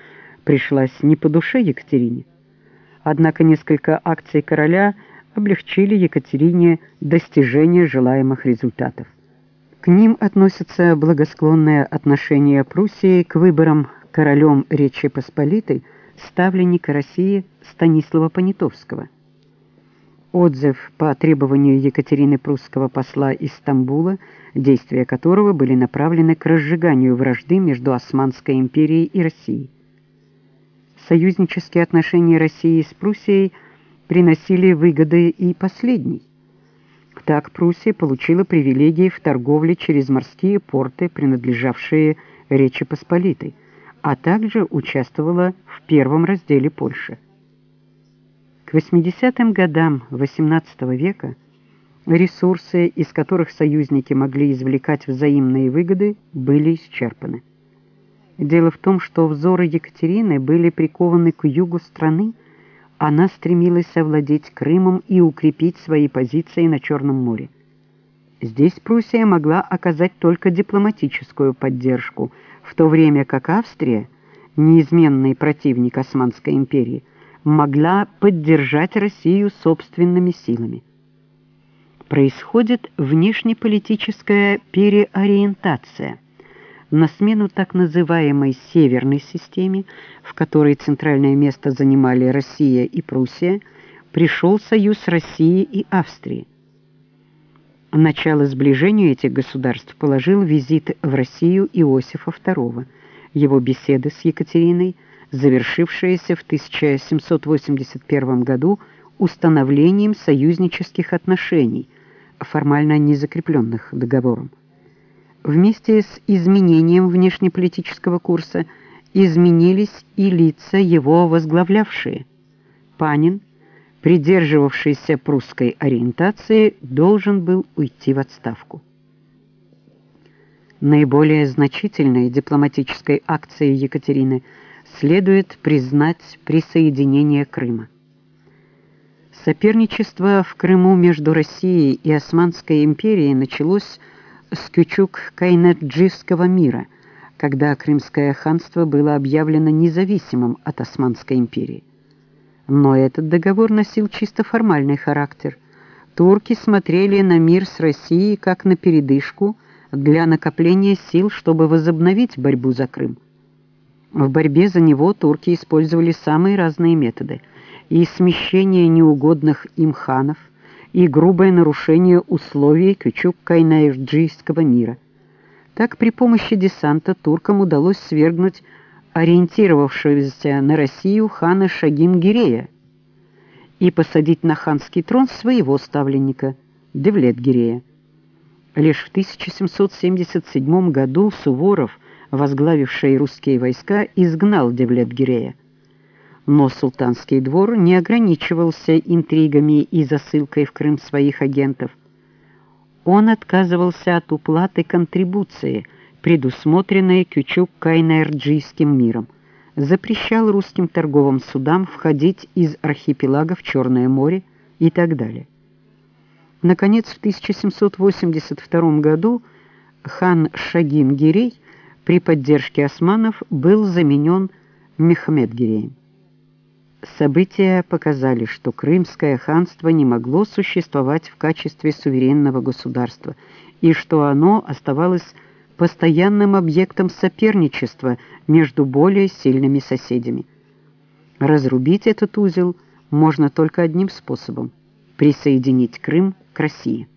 пришлась не по душе Екатерине. Однако несколько акций короля облегчили Екатерине достижение желаемых результатов. К ним относятся благосклонное отношение Пруссии к выборам королем Речи Посполитой – ставленника России Станислава Понятовского. Отзыв по требованию Екатерины прусского посла из Стамбула, действия которого были направлены к разжиганию вражды между Османской империей и Россией. Союзнические отношения России с Пруссией приносили выгоды и последней. Так Пруссия получила привилегии в торговле через морские порты, принадлежавшие Речи Посполитой а также участвовала в первом разделе Польши. К 80-м годам XVIII века ресурсы, из которых союзники могли извлекать взаимные выгоды, были исчерпаны. Дело в том, что взоры Екатерины были прикованы к югу страны, она стремилась овладеть Крымом и укрепить свои позиции на Черном море. Здесь Пруссия могла оказать только дипломатическую поддержку, в то время как Австрия, неизменный противник Османской империи, могла поддержать Россию собственными силами. Происходит внешнеполитическая переориентация на смену так называемой «северной системе», в которой центральное место занимали Россия и Пруссия, пришел союз России и Австрии. Начало сближению этих государств положил визит в Россию Иосифа II, его беседы с Екатериной, завершившиеся в 1781 году установлением союзнических отношений, формально не закрепленных договором. Вместе с изменением внешнеполитического курса изменились и лица его возглавлявшие. Панин – придерживавшийся прусской ориентации, должен был уйти в отставку. Наиболее значительной дипломатической акцией Екатерины следует признать присоединение Крыма. Соперничество в Крыму между Россией и Османской империей началось с Кючук-Кайнерджийского мира, когда Крымское ханство было объявлено независимым от Османской империи. Но этот договор носил чисто формальный характер. Турки смотрели на мир с Россией как на передышку для накопления сил, чтобы возобновить борьбу за Крым. В борьбе за него турки использовали самые разные методы – и смещение неугодных им ханов, и грубое нарушение условий Кючук-Кайнаирджийского мира. Так при помощи десанта туркам удалось свергнуть ориентировавшегося на Россию хана Шагин-Гирея и посадить на ханский трон своего ставленника Девлет-Гирея. Лишь в 1777 году Суворов, возглавивший русские войска, изгнал Девлет-Гирея. Но султанский двор не ограничивался интригами и засылкой в Крым своих агентов. Он отказывался от уплаты контрибуции – предусмотренное Кючук-Кайнерджийским миром, запрещал русским торговым судам входить из архипелага в Черное море и так далее. Наконец, в 1782 году хан Шагин-Гирей при поддержке османов был заменен Мехмед-Гиреем. События показали, что Крымское ханство не могло существовать в качестве суверенного государства и что оно оставалось постоянным объектом соперничества между более сильными соседями. Разрубить этот узел можно только одним способом – присоединить Крым к России.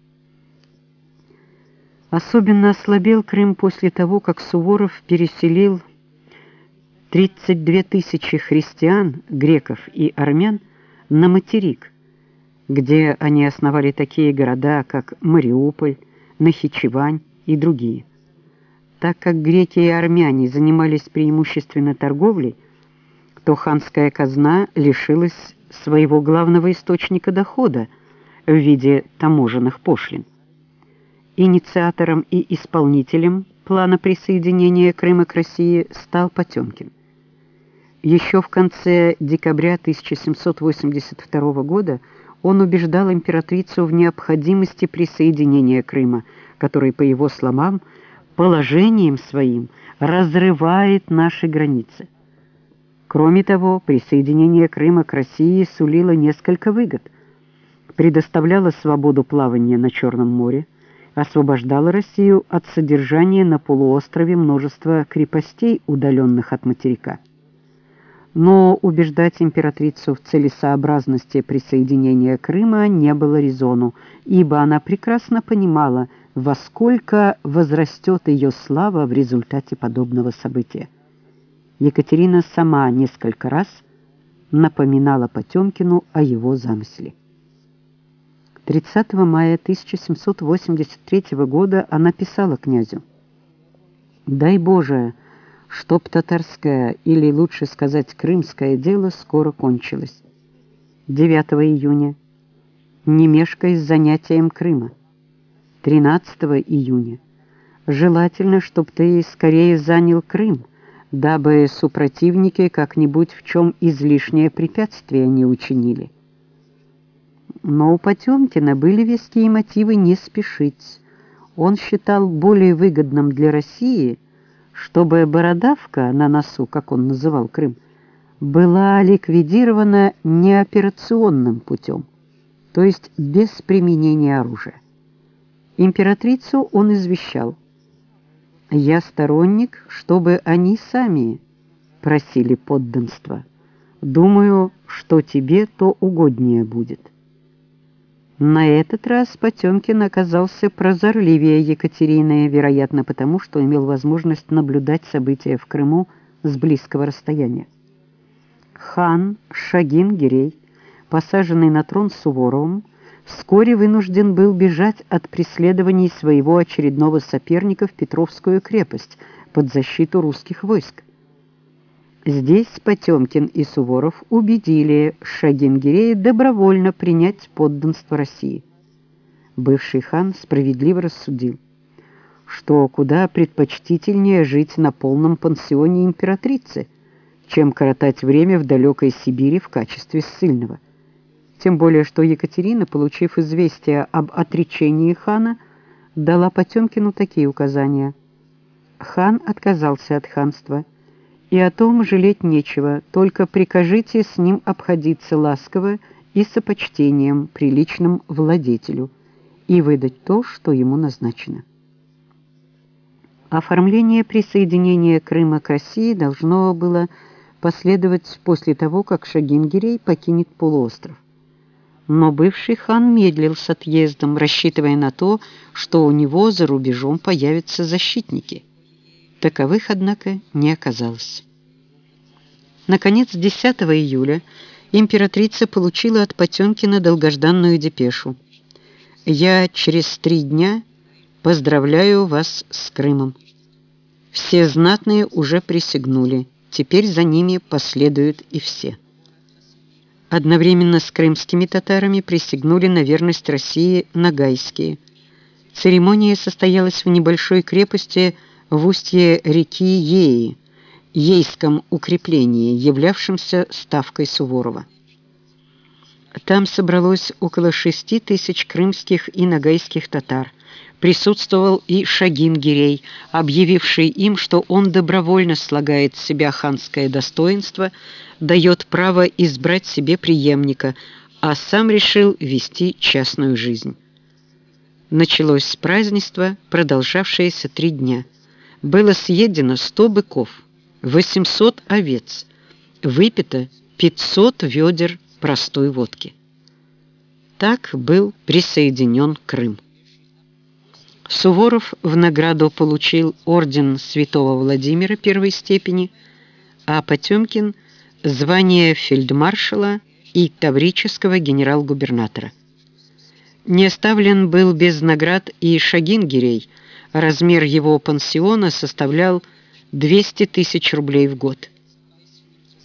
Особенно ослабел Крым после того, как Суворов переселил 32 тысячи христиан, греков и армян на материк, где они основали такие города, как Мариуполь, Нахичевань и другие. Так как греки и армяне занимались преимущественно торговлей, то ханская казна лишилась своего главного источника дохода в виде таможенных пошлин. Инициатором и исполнителем плана присоединения Крыма к России стал Потемкин. Еще в конце декабря 1782 года он убеждал императрицу в необходимости присоединения Крыма, который, по его словам, положением своим разрывает наши границы. Кроме того, присоединение Крыма к России сулило несколько выгод. Предоставляло свободу плавания на Черном море, освобождало Россию от содержания на полуострове множества крепостей, удаленных от материка. Но убеждать императрицу в целесообразности присоединения Крыма не было резону, ибо она прекрасно понимала, во сколько возрастет ее слава в результате подобного события. Екатерина сама несколько раз напоминала Потемкину о его замысле. 30 мая 1783 года она писала князю «Дай Боже, чтоб татарское, или лучше сказать крымское дело скоро кончилось. 9 июня. Не мешкай с занятием Крыма. 13 июня. Желательно, чтобы ты скорее занял Крым, дабы супротивники как-нибудь в чем излишнее препятствие не учинили. Но у Потемкина были веские мотивы не спешить. Он считал более выгодным для России, чтобы бородавка на носу, как он называл Крым, была ликвидирована неоперационным путем, то есть без применения оружия. Императрицу он извещал. «Я сторонник, чтобы они сами просили подданства. Думаю, что тебе то угоднее будет». На этот раз Потемкин оказался прозорливее Екатерины, вероятно потому, что имел возможность наблюдать события в Крыму с близкого расстояния. Хан Шагин-Гирей, посаженный на трон Суворовым, вскоре вынужден был бежать от преследований своего очередного соперника в Петровскую крепость под защиту русских войск. Здесь Потемкин и Суворов убедили Шагингирея добровольно принять подданство России. Бывший хан справедливо рассудил, что куда предпочтительнее жить на полном пансионе императрицы, чем коротать время в далекой Сибири в качестве ссыльного. Тем более, что Екатерина, получив известие об отречении хана, дала Потемкину такие указания. Хан отказался от ханства – и о том жалеть нечего, только прикажите с ним обходиться ласково и с почтением, приличным владетелю, и выдать то, что ему назначено. Оформление присоединения Крыма к России должно было последовать после того, как Шагингерей покинет полуостров. Но бывший хан медлил с отъездом, рассчитывая на то, что у него за рубежом появятся защитники – Таковых, однако, не оказалось. Наконец, 10 июля императрица получила от Потемкина долгожданную депешу. «Я через три дня поздравляю вас с Крымом. Все знатные уже присягнули, теперь за ними последуют и все». Одновременно с крымскими татарами присягнули на верность России нагайские. Церемония состоялась в небольшой крепости в устье реки Еи, Ейском укреплении, являвшемся ставкой Суворова. Там собралось около шести тысяч крымских и нагайских татар. Присутствовал и Шагин-Гирей, объявивший им, что он добровольно слагает с себя ханское достоинство, дает право избрать себе преемника, а сам решил вести частную жизнь. Началось празднество, продолжавшееся три дня было съедено 100 быков, 800 овец, выпито 500 ведер простой водки. Так был присоединен Крым. Суворов в награду получил орден святого Владимира первой степени, а Потемкин – звание фельдмаршала и таврического генерал-губернатора. Не оставлен был без наград и Шагингирей – Размер его пансиона составлял 200 тысяч рублей в год.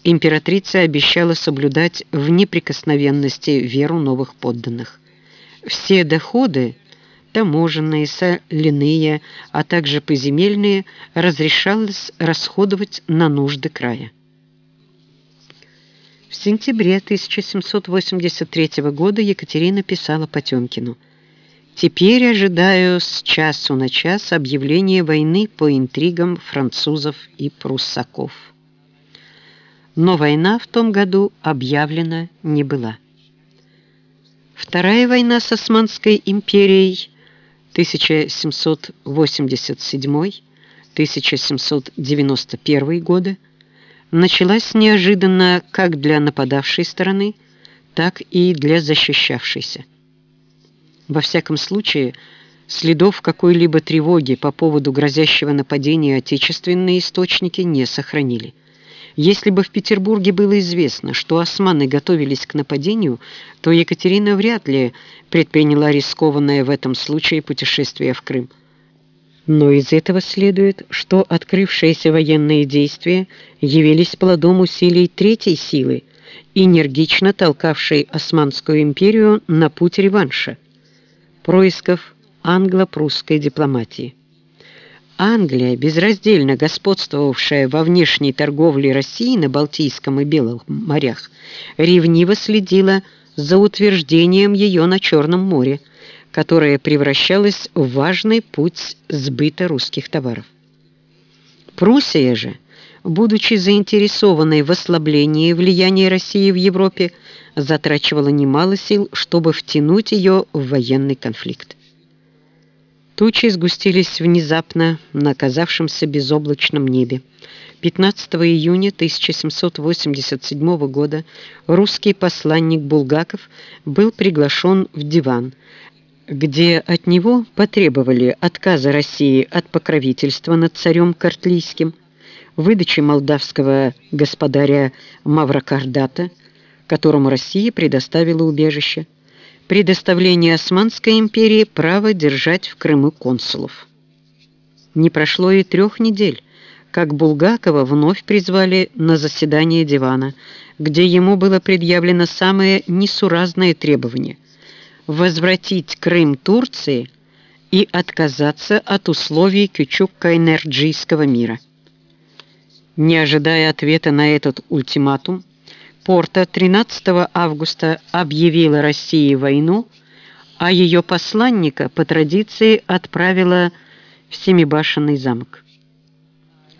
Императрица обещала соблюдать в неприкосновенности веру новых подданных. Все доходы, таможенные, соляные, а также поземельные, разрешалось расходовать на нужды края. В сентябре 1783 года Екатерина писала Потемкину – Теперь ожидаю с часу на час объявления войны по интригам французов и пруссаков. Но война в том году объявлена не была. Вторая война с Османской империей 1787-1791 годы началась неожиданно как для нападавшей стороны, так и для защищавшейся. Во всяком случае, следов какой-либо тревоги по поводу грозящего нападения отечественные источники не сохранили. Если бы в Петербурге было известно, что османы готовились к нападению, то Екатерина вряд ли предприняла рискованное в этом случае путешествие в Крым. Но из этого следует, что открывшиеся военные действия явились плодом усилий третьей силы, энергично толкавшей Османскую империю на путь реванша происков англо-прусской дипломатии. Англия, безраздельно господствовавшая во внешней торговле России на Балтийском и Белом морях, ревниво следила за утверждением ее на Черном море, которое превращалось в важный путь сбыта русских товаров. Пруссия же, будучи заинтересованной в ослаблении влияния России в Европе, затрачивала немало сил, чтобы втянуть ее в военный конфликт. Тучи сгустились внезапно на оказавшемся безоблачном небе. 15 июня 1787 года русский посланник Булгаков был приглашен в диван, где от него потребовали отказа России от покровительства над царем Картлийским, выдачи молдавского господаря Маврокардата, которому Россия предоставила убежище, предоставление Османской империи права держать в Крыму консулов. Не прошло и трех недель, как Булгакова вновь призвали на заседание дивана, где ему было предъявлено самое несуразное требование – возвратить Крым Турции и отказаться от условий Кючук-Кайнерджийского мира. Не ожидая ответа на этот ультиматум, Порта 13 августа объявила России войну, а ее посланника по традиции отправила в Семибашенный замок.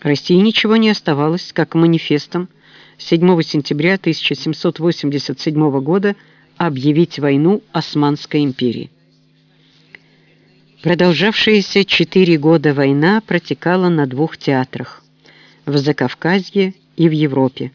России ничего не оставалось, как манифестом 7 сентября 1787 года объявить войну Османской империи. Продолжавшаяся четыре года война протекала на двух театрах – в Закавказье и в Европе,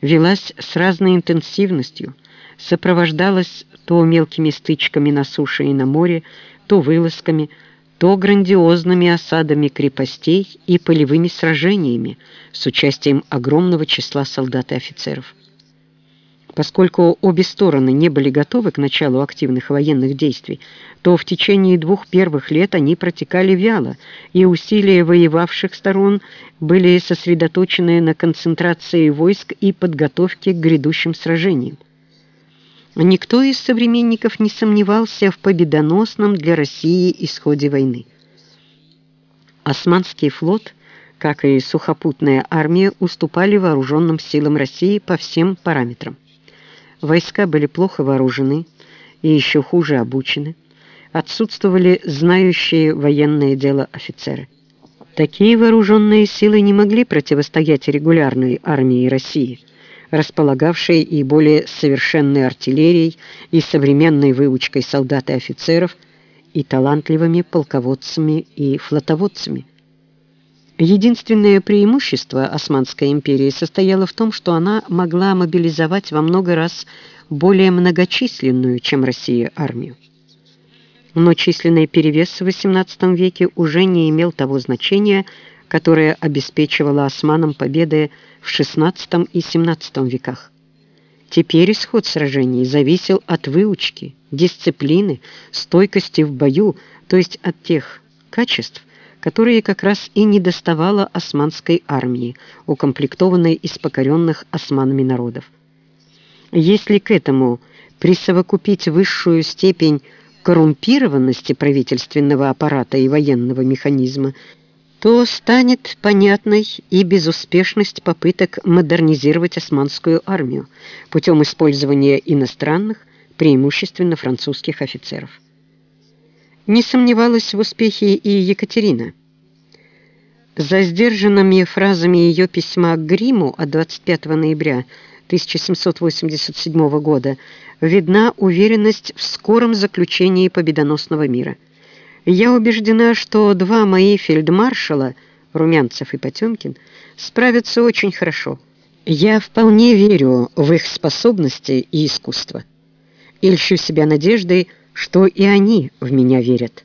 велась с разной интенсивностью, сопровождалась то мелкими стычками на суше и на море, то вылазками, то грандиозными осадами крепостей и полевыми сражениями с участием огромного числа солдат и офицеров. Поскольку обе стороны не были готовы к началу активных военных действий, то в течение двух первых лет они протекали вяло, и усилия воевавших сторон были сосредоточены на концентрации войск и подготовке к грядущим сражениям. Никто из современников не сомневался в победоносном для России исходе войны. Османский флот, как и сухопутная армия, уступали вооруженным силам России по всем параметрам. Войска были плохо вооружены и еще хуже обучены. Отсутствовали знающие военное дело офицеры. Такие вооруженные силы не могли противостоять регулярной армии России, располагавшей и более совершенной артиллерией, и современной выучкой солдат и офицеров, и талантливыми полководцами и флотоводцами. Единственное преимущество Османской империи состояло в том, что она могла мобилизовать во много раз более многочисленную, чем Россия, армию. Но численный перевес в XVIII веке уже не имел того значения, которое обеспечивало османам победы в XVI и XVII веках. Теперь исход сражений зависел от выучки, дисциплины, стойкости в бою, то есть от тех качеств, которые как раз и не доставала османской армии, укомплектованной из покоренных османами народов. Если к этому присовокупить высшую степень коррумпированности правительственного аппарата и военного механизма, то станет понятной и безуспешность попыток модернизировать османскую армию путем использования иностранных, преимущественно французских офицеров. Не сомневалась в успехе и Екатерина. За сдержанными фразами ее письма к Гриму от 25 ноября 1787 года видна уверенность в скором заключении победоносного мира. Я убеждена, что два мои фельдмаршала, Румянцев и Потемкин, справятся очень хорошо. Я вполне верю в их способности и искусство. И льщу себя надеждой, что и они в меня верят.